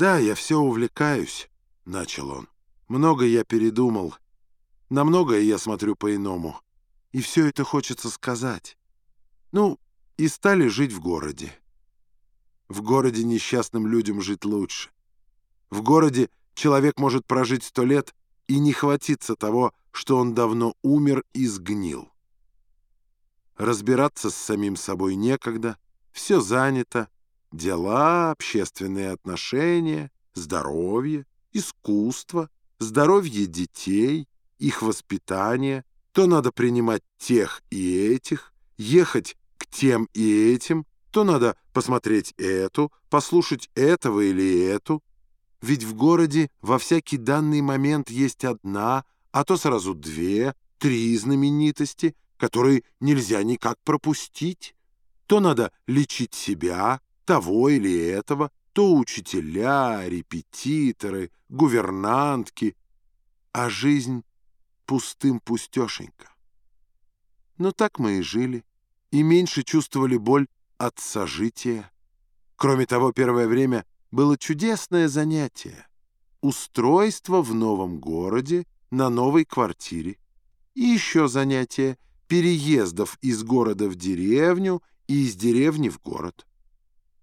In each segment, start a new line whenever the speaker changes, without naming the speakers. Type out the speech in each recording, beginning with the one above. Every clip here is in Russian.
«Да, я все увлекаюсь», — начал он. «Много я передумал. На многое я смотрю по-иному. И все это хочется сказать. Ну, и стали жить в городе. В городе несчастным людям жить лучше. В городе человек может прожить сто лет и не хватиться того, что он давно умер и сгнил. Разбираться с самим собой некогда, все занято, дела, общественные отношения, здоровье, искусство, здоровье детей, их воспитание, то надо принимать тех и этих, ехать к тем и этим, то надо посмотреть эту, послушать этого или эту. Ведь в городе во всякий данный момент есть одна, а то сразу две, три знаменитости, которые нельзя никак пропустить. То надо лечить себя, того или этого, то учителя, репетиторы, гувернантки, а жизнь пустым-пустешенька. Но так мы и жили, и меньше чувствовали боль от сожития. Кроме того, первое время было чудесное занятие — устройство в новом городе на новой квартире. И еще занятие — переездов из города в деревню и из деревни в город.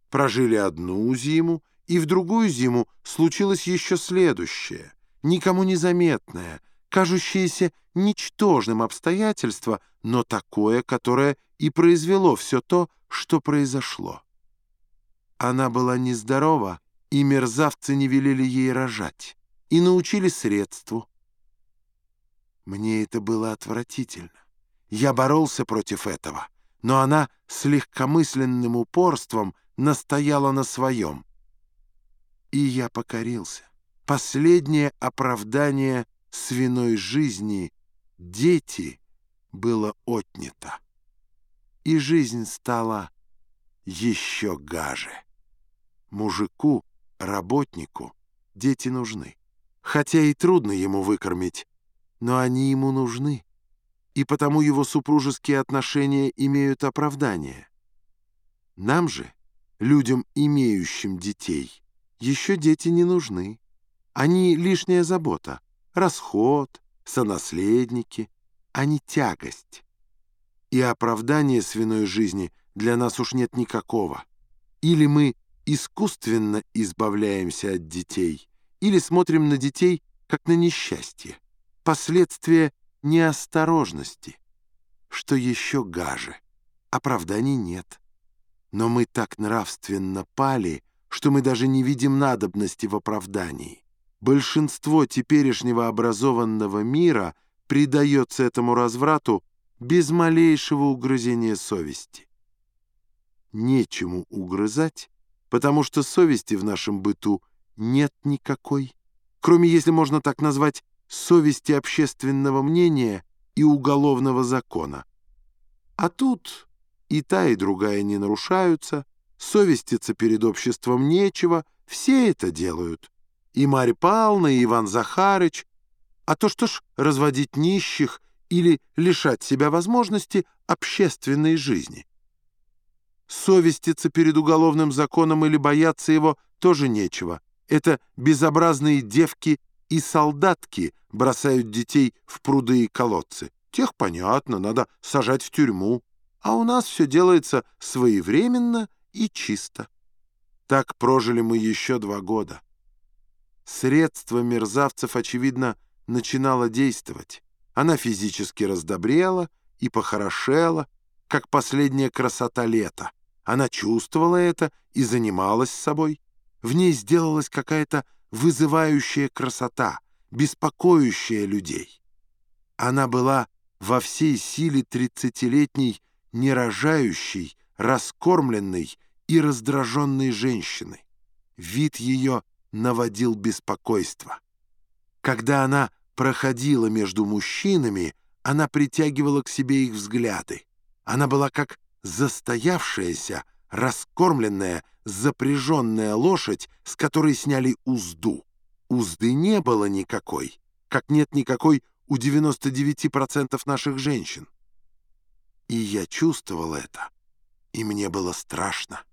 Прожили одну зиму, и в другую зиму случилось еще следующее, никому незаметное, кажущееся ничтожным обстоятельство, но такое, которое и произвело все то, что произошло. Она была нездорова, и мерзавцы не велели ей рожать, и научили средству. Мне это было отвратительно. Я боролся против этого, но она с легкомысленным упорством настояла на своем. И я покорился. Последнее оправдание свиной жизни дети было отнято. И жизнь стала еще гаже. Мужику, работнику дети нужны. Хотя и трудно ему выкормить, но они ему нужны. И потому его супружеские отношения имеют оправдание. Нам же, людям, имеющим детей, еще дети не нужны. Они лишняя забота, расход, сонаследники, а не тягость. И оправдания свиной жизни для нас уж нет никакого. Или мы искусственно избавляемся от детей, или смотрим на детей как на несчастье, последствия неосторожности. Что еще гаже, оправданий нет. Но мы так нравственно пали, что мы даже не видим надобности в оправдании. Большинство теперешнего образованного мира предается этому разврату без малейшего угрызения совести. Нечему угрызать, потому что совести в нашем быту нет никакой, кроме, если можно так назвать, совести общественного мнения и уголовного закона. А тут и та, и другая не нарушаются, совеститься перед обществом нечего, все это делают. И Марья Павловна, и Иван Захарыч. А то что ж разводить нищих или лишать себя возможности общественной жизни? Совеститься перед уголовным законом или бояться его тоже нечего. Это безобразные девки и солдатки бросают детей в пруды и колодцы. Тех, понятно, надо сажать в тюрьму. А у нас все делается своевременно и чисто. Так прожили мы еще два года. Средство мерзавцев, очевидно, начинало действовать. Она физически раздобрела и похорошела, как последняя красота лета. Она чувствовала это и занималась собой. В ней сделалась какая-то вызывающая красота, беспокоящая людей. Она была во всей силе тридцатилетней, нерожающей, раскормленной и раздраженной женщины. Вид ее наводил беспокойство. Когда она проходила между мужчинами, она притягивала к себе их взгляды. Она была как застоявшаяся, раскормленная, запряженная лошадь, с которой сняли узду. Узды не было никакой, как нет никакой у 99% наших женщин. И я чувствовал это, и мне было страшно.